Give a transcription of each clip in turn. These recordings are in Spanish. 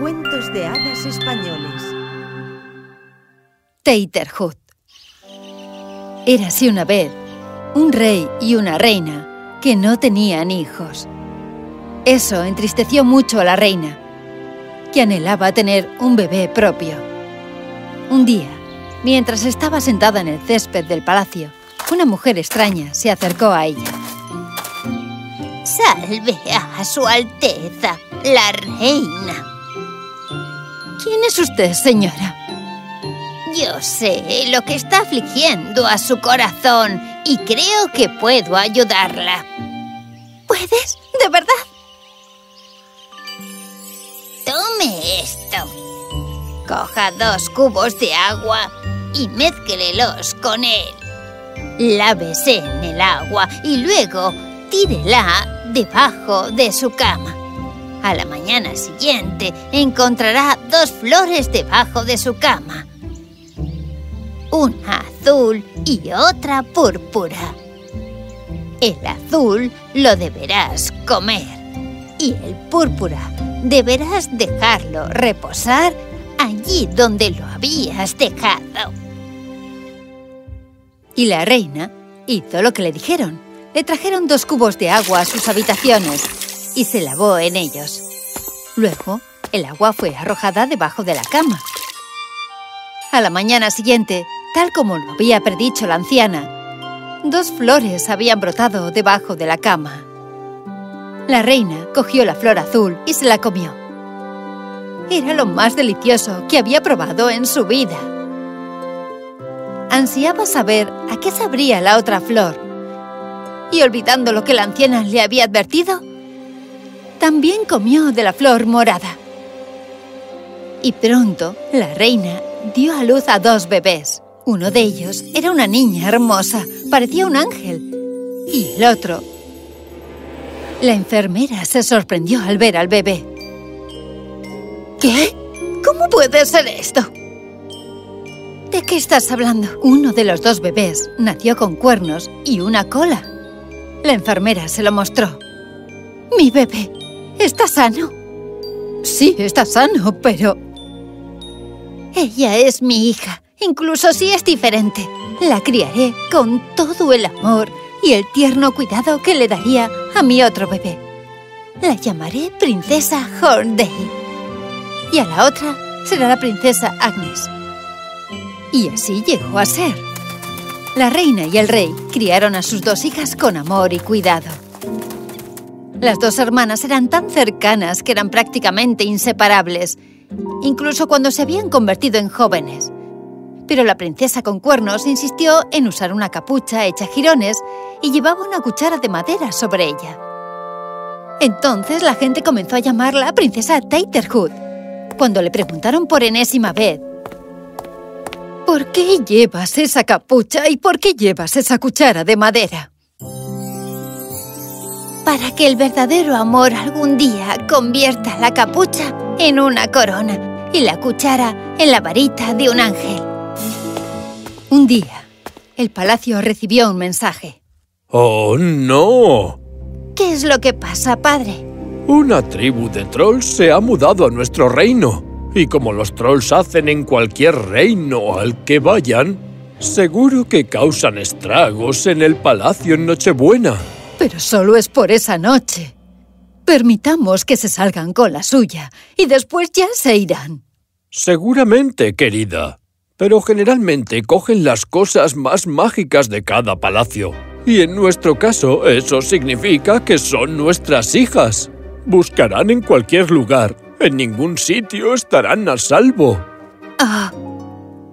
Cuentos de hadas españoles. Taterhood. Érase una vez un rey y una reina que no tenían hijos. Eso entristeció mucho a la reina, que anhelaba tener un bebé propio. Un día, mientras estaba sentada en el césped del palacio, una mujer extraña se acercó a ella. Salve a su Alteza, la reina. ¿Quién es usted, señora? Yo sé lo que está afligiendo a su corazón y creo que puedo ayudarla. ¿Puedes? ¿De verdad? Tome esto. Coja dos cubos de agua y mézclelos con él. Lávese en el agua y luego tírela debajo de su cama. A la mañana siguiente encontrará dos flores debajo de su cama. Una azul y otra púrpura. El azul lo deberás comer y el púrpura deberás dejarlo reposar allí donde lo habías dejado. Y la reina hizo lo que le dijeron. Le trajeron dos cubos de agua a sus habitaciones y se lavó en ellos. Luego, el agua fue arrojada debajo de la cama. A la mañana siguiente, tal como lo había predicho la anciana, dos flores habían brotado debajo de la cama. La reina cogió la flor azul y se la comió. Era lo más delicioso que había probado en su vida. Ansiaba saber a qué sabría la otra flor. Y olvidando lo que la anciana le había advertido, también comió de la flor morada. Y pronto la reina dio a luz a dos bebés. Uno de ellos era una niña hermosa, parecía un ángel. Y el otro... La enfermera se sorprendió al ver al bebé. ¿Qué? ¿Cómo puede ser esto? ¿De qué estás hablando? Uno de los dos bebés nació con cuernos y una cola. La enfermera se lo mostró. Mi bebé está sano. Sí, está sano, pero... Ella es mi hija, incluso si es diferente. La criaré con todo el amor y el tierno cuidado que le daría a mi otro bebé. La llamaré Princesa Horndale. Y a la otra será la Princesa Agnes. Y así llegó a ser. La reina y el rey criaron a sus dos hijas con amor y cuidado. Las dos hermanas eran tan cercanas que eran prácticamente inseparables, incluso cuando se habían convertido en jóvenes. Pero la princesa con cuernos insistió en usar una capucha hecha jirones y llevaba una cuchara de madera sobre ella. Entonces la gente comenzó a llamarla princesa Taterhood. Cuando le preguntaron por enésima vez ¿Por qué llevas esa capucha y por qué llevas esa cuchara de madera? Para que el verdadero amor algún día convierta la capucha en una corona y la cuchara en la varita de un ángel. Un día, el palacio recibió un mensaje. ¡Oh, no! ¿Qué es lo que pasa, padre? Una tribu de trolls se ha mudado a nuestro reino. Y como los trolls hacen en cualquier reino al que vayan, seguro que causan estragos en el palacio en Nochebuena. Pero solo es por esa noche. Permitamos que se salgan con la suya y después ya se irán. Seguramente, querida. Pero generalmente cogen las cosas más mágicas de cada palacio. Y en nuestro caso, eso significa que son nuestras hijas. Buscarán en cualquier lugar. En ningún sitio estarán a salvo. Ah,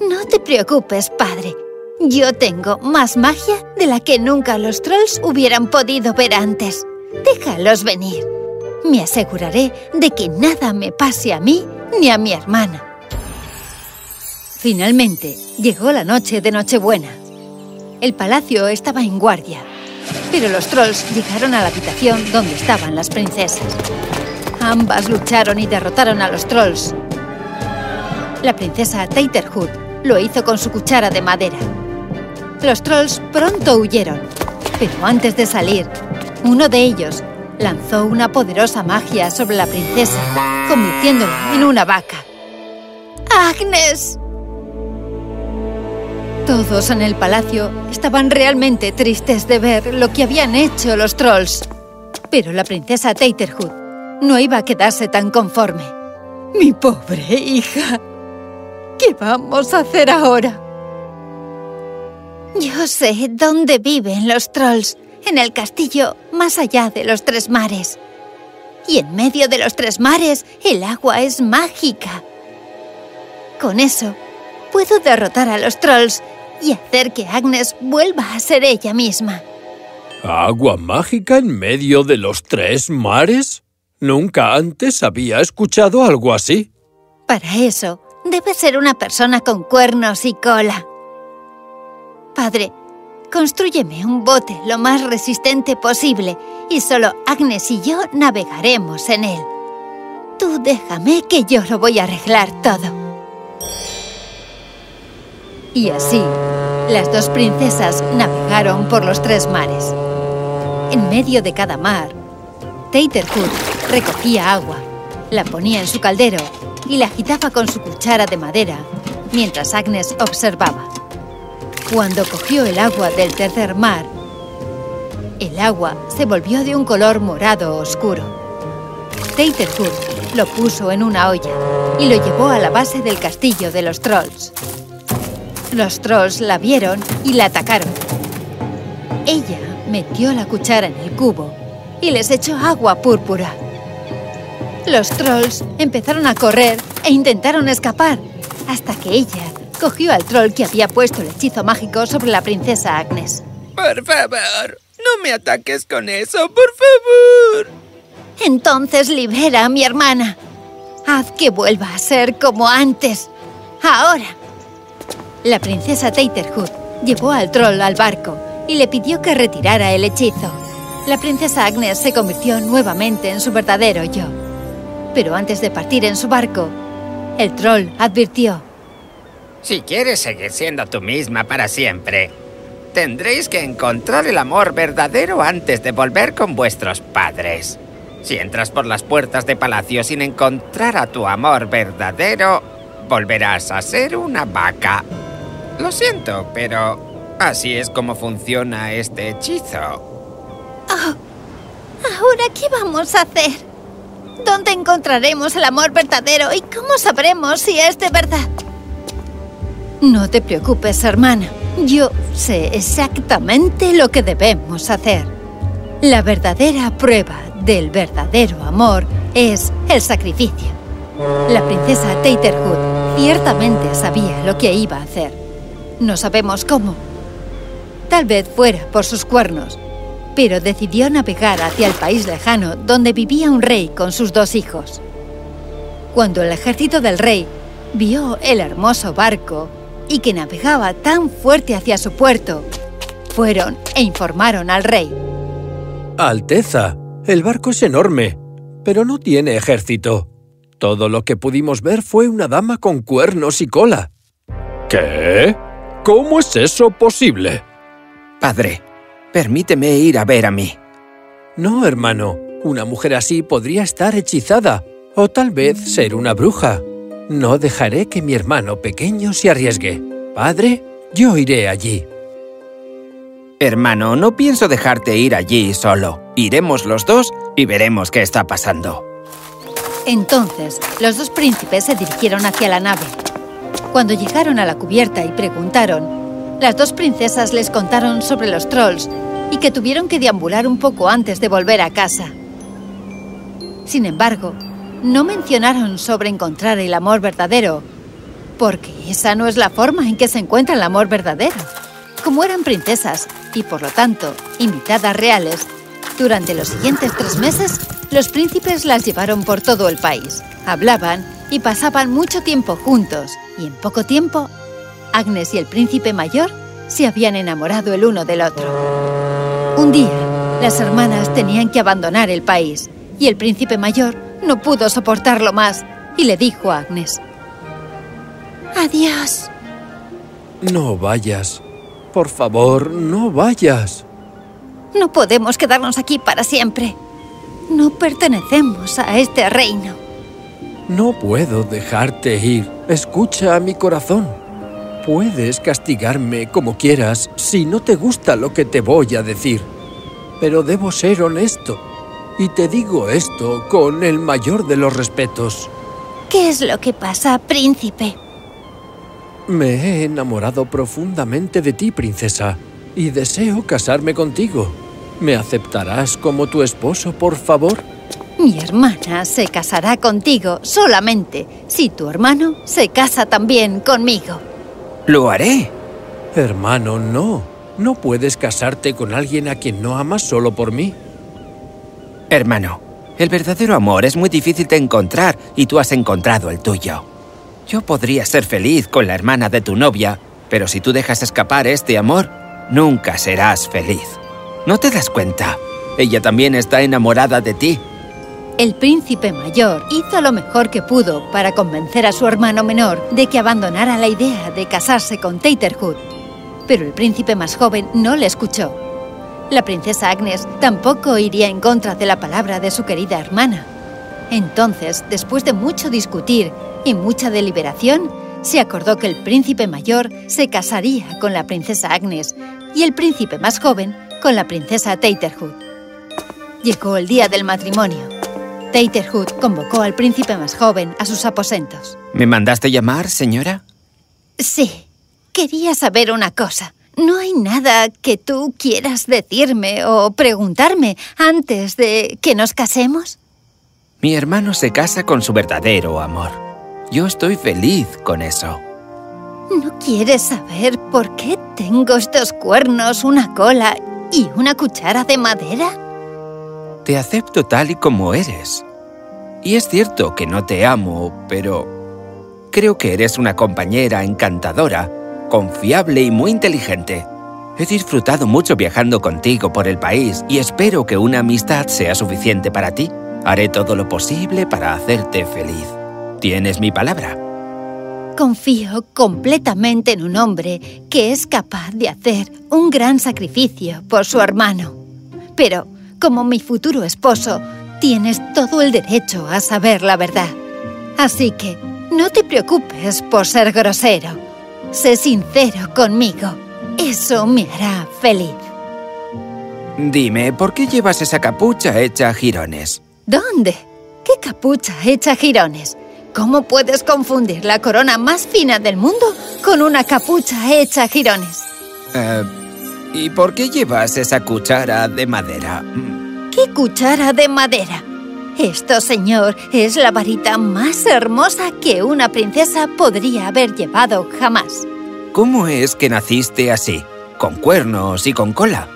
no te preocupes, padre. Yo tengo más magia de la que nunca los trolls hubieran podido ver antes. Déjalos venir. Me aseguraré de que nada me pase a mí ni a mi hermana. Finalmente, llegó la noche de Nochebuena. El palacio estaba en guardia, pero los trolls llegaron a la habitación donde estaban las princesas. Ambas lucharon y derrotaron a los trolls. La princesa Taterhood lo hizo con su cuchara de madera. Los trolls pronto huyeron, pero antes de salir, uno de ellos lanzó una poderosa magia sobre la princesa, convirtiéndola en una vaca. ¡Agnes! Todos en el palacio estaban realmente tristes de ver lo que habían hecho los trolls. Pero la princesa Taterhood no iba a quedarse tan conforme. Mi pobre hija. ¿Qué vamos a hacer ahora? Yo sé dónde viven los trolls, en el castillo más allá de los tres mares. Y en medio de los tres mares el agua es mágica. Con eso, puedo derrotar a los trolls y hacer que Agnes vuelva a ser ella misma. ¿Agua mágica en medio de los tres mares? Nunca antes había escuchado algo así. Para eso, debe ser una persona con cuernos y cola. Padre, construyeme un bote lo más resistente posible y solo Agnes y yo navegaremos en él. Tú déjame que yo lo voy a arreglar todo. Y así, las dos princesas navegaron por los tres mares. En medio de cada mar, Taterhood recogía agua, la ponía en su caldero y la agitaba con su cuchara de madera, mientras Agnes observaba. Cuando cogió el agua del tercer mar, el agua se volvió de un color morado oscuro. Taterhood lo puso en una olla y lo llevó a la base del castillo de los trolls. Los trolls la vieron y la atacaron. Ella metió la cuchara en el cubo y les echó agua púrpura. Los trolls empezaron a correr e intentaron escapar, hasta que ella cogió al troll que había puesto el hechizo mágico sobre la princesa Agnes. Por favor, no me ataques con eso, por favor. Entonces libera a mi hermana. Haz que vuelva a ser como antes. Ahora. La princesa Taterhood llevó al troll al barco y le pidió que retirara el hechizo. La princesa Agnes se convirtió nuevamente en su verdadero yo. Pero antes de partir en su barco, el troll advirtió. Si quieres seguir siendo tú misma para siempre, tendréis que encontrar el amor verdadero antes de volver con vuestros padres. Si entras por las puertas de palacio sin encontrar a tu amor verdadero, volverás a ser una vaca. Lo siento, pero así es como funciona este hechizo. Oh, ¿Ahora qué vamos a hacer? ¿Dónde encontraremos el amor verdadero y cómo sabremos si es de verdad? No te preocupes, hermana. Yo sé exactamente lo que debemos hacer. La verdadera prueba del verdadero amor es el sacrificio. La princesa Taterhood ciertamente sabía lo que iba a hacer. No sabemos cómo. Tal vez fuera por sus cuernos, pero decidió navegar hacia el país lejano donde vivía un rey con sus dos hijos. Cuando el ejército del rey vio el hermoso barco y que navegaba tan fuerte hacia su puerto, fueron e informaron al rey. Alteza, el barco es enorme, pero no tiene ejército. Todo lo que pudimos ver fue una dama con cuernos y cola. ¿Qué? ¿Cómo es eso posible? Padre, permíteme ir a ver a mí. No, hermano. Una mujer así podría estar hechizada, o tal vez ser una bruja. No dejaré que mi hermano pequeño se arriesgue. Padre, yo iré allí. Hermano, no pienso dejarte ir allí solo. Iremos los dos y veremos qué está pasando. Entonces, los dos príncipes se dirigieron hacia la nave. Cuando llegaron a la cubierta y preguntaron, las dos princesas les contaron sobre los trolls y que tuvieron que deambular un poco antes de volver a casa. Sin embargo, no mencionaron sobre encontrar el amor verdadero, porque esa no es la forma en que se encuentra el amor verdadero. Como eran princesas y, por lo tanto, invitadas reales, durante los siguientes tres meses, los príncipes las llevaron por todo el país. Hablaban y pasaban mucho tiempo juntos, y en poco tiempo, Agnes y el príncipe mayor se habían enamorado el uno del otro. Un día, las hermanas tenían que abandonar el país, y el príncipe mayor no pudo soportarlo más, y le dijo a Agnes, Adiós. No vayas. Por favor, no vayas. No podemos quedarnos aquí para siempre. no pertenecemos a este reino. No puedo dejarte ir. Escucha a mi corazón. Puedes castigarme como quieras si no te gusta lo que te voy a decir. Pero debo ser honesto. Y te digo esto con el mayor de los respetos. ¿Qué es lo que pasa, príncipe? Me he enamorado profundamente de ti, princesa, y deseo casarme contigo. ¿Me aceptarás como tu esposo, por favor? Mi hermana se casará contigo solamente si tu hermano se casa también conmigo. Lo haré. Hermano, no. No puedes casarte con alguien a quien no amas solo por mí. Hermano, el verdadero amor es muy difícil de encontrar y tú has encontrado el tuyo. Yo podría ser feliz con la hermana de tu novia, pero si tú dejas escapar este amor, nunca serás feliz. ¿No te das cuenta? Ella también está enamorada de ti. El príncipe mayor hizo lo mejor que pudo para convencer a su hermano menor de que abandonara la idea de casarse con Taterhood. Pero el príncipe más joven no le escuchó. La princesa Agnes tampoco iría en contra de la palabra de su querida hermana. Entonces, después de mucho discutir y mucha deliberación, se acordó que el príncipe mayor se casaría con la princesa Agnes y el príncipe más joven con la princesa Taterhood. Llegó el día del matrimonio. Taterhood convocó al príncipe más joven a sus aposentos. ¿Me mandaste llamar, señora? Sí, quería saber una cosa. ¿No hay nada que tú quieras decirme o preguntarme antes de que nos casemos? Mi hermano se casa con su verdadero amor. Yo estoy feliz con eso. ¿No quieres saber por qué tengo estos cuernos, una cola y una cuchara de madera? Te acepto tal y como eres. Y es cierto que no te amo, pero creo que eres una compañera encantadora, confiable y muy inteligente. He disfrutado mucho viajando contigo por el país y espero que una amistad sea suficiente para ti. Haré todo lo posible para hacerte feliz. ¿Tienes mi palabra? Confío completamente en un hombre que es capaz de hacer un gran sacrificio por su hermano. Pero, como mi futuro esposo, tienes todo el derecho a saber la verdad. Así que, no te preocupes por ser grosero. Sé sincero conmigo. Eso me hará feliz. Dime, ¿por qué llevas esa capucha hecha a jirones? ¿Dónde? ¿Qué capucha hecha jirones? ¿Cómo puedes confundir la corona más fina del mundo con una capucha hecha jirones? Eh, ¿Y por qué llevas esa cuchara de madera? ¿Qué cuchara de madera? Esto, señor, es la varita más hermosa que una princesa podría haber llevado jamás. ¿Cómo es que naciste así? ¿Con cuernos y con cola?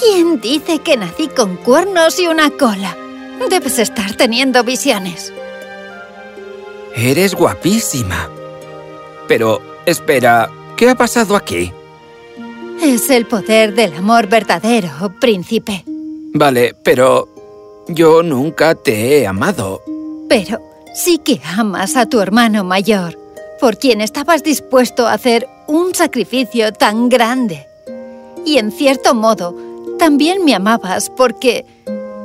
¿Quién dice que nací con cuernos y una cola? Debes estar teniendo visiones. Eres guapísima. Pero, espera, ¿qué ha pasado aquí? Es el poder del amor verdadero, príncipe. Vale, pero yo nunca te he amado. Pero sí que amas a tu hermano mayor, por quien estabas dispuesto a hacer un sacrificio tan grande. Y en cierto modo, también me amabas porque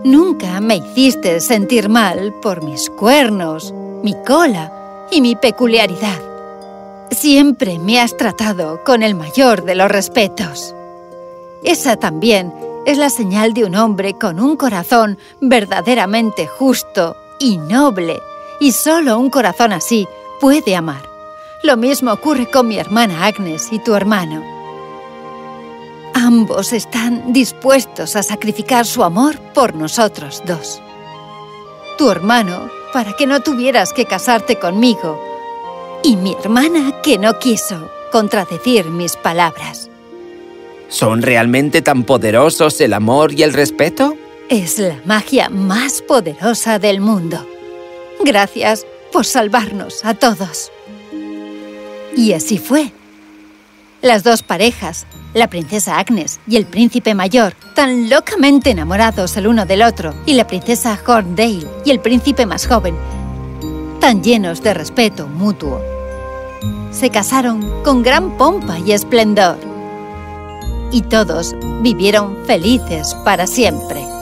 Nunca me hiciste sentir mal por mis cuernos, mi cola y mi peculiaridad. Siempre me has tratado con el mayor de los respetos. Esa también es la señal de un hombre con un corazón verdaderamente justo y noble, y solo un corazón así puede amar. Lo mismo ocurre con mi hermana Agnes y tu hermano. Ambos están dispuestos a sacrificar su amor por nosotros dos. Tu hermano, para que no tuvieras que casarte conmigo, y mi hermana, que no quiso contradecir mis palabras. ¿Son realmente tan poderosos el amor y el respeto? Es la magia más poderosa del mundo. Gracias por salvarnos a todos. Y así fue. Las dos parejas, la princesa Agnes y el príncipe mayor, tan locamente enamorados el uno del otro, y la princesa Horndale y el príncipe más joven, tan llenos de respeto mutuo. Se casaron con gran pompa y esplendor. Y todos vivieron felices para siempre.